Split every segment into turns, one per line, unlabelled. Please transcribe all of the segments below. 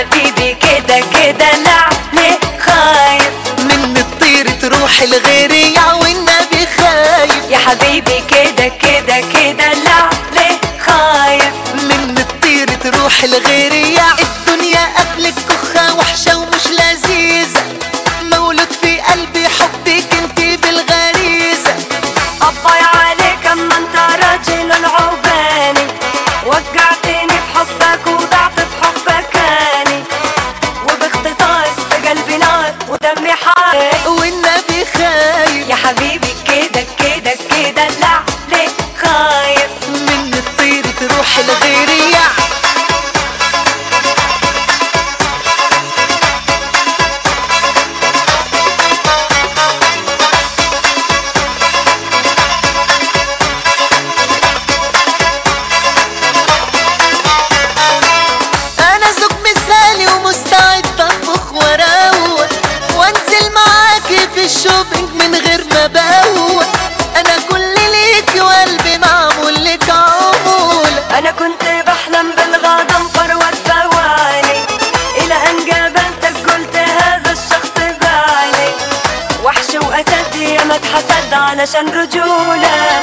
حبيبي كده كده ليه خايف.
من الطير تروح لغيري يا والنبي خايف.
يا حبيبي كده كده كده ليه خايف.
من الطير تروح لغيري يا الدنيا قبلك كخة وحشة ومش لذيذة.
ودمي حار
والنبي خايف.
يا حبيبي كده كده كده لا ليه خايف.
من الطير تروح لغيري يا الشوبينج من غير ما بوق أنا كل ليكي وقلبي معمول لك عمولة
أنا كنت بحلم بالغضنفر والثواني إلى أن قابلتك قلت هذا الشخص بالي وحش وأسد يا ما اتحسد علشان رجولة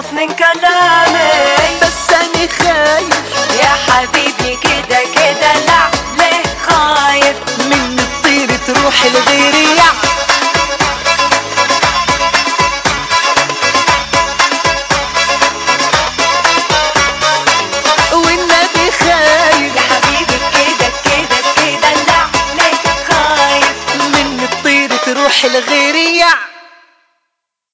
اقتلك خاف من كلامي
بس أنا خايف.
يا حبيبي كده كده لا ليه خايف.
من الطير تروح لغيري والنبي خايف.
يا حبيبي كده كده كده لا ليه خايف.
من الطير تروح لغيري يا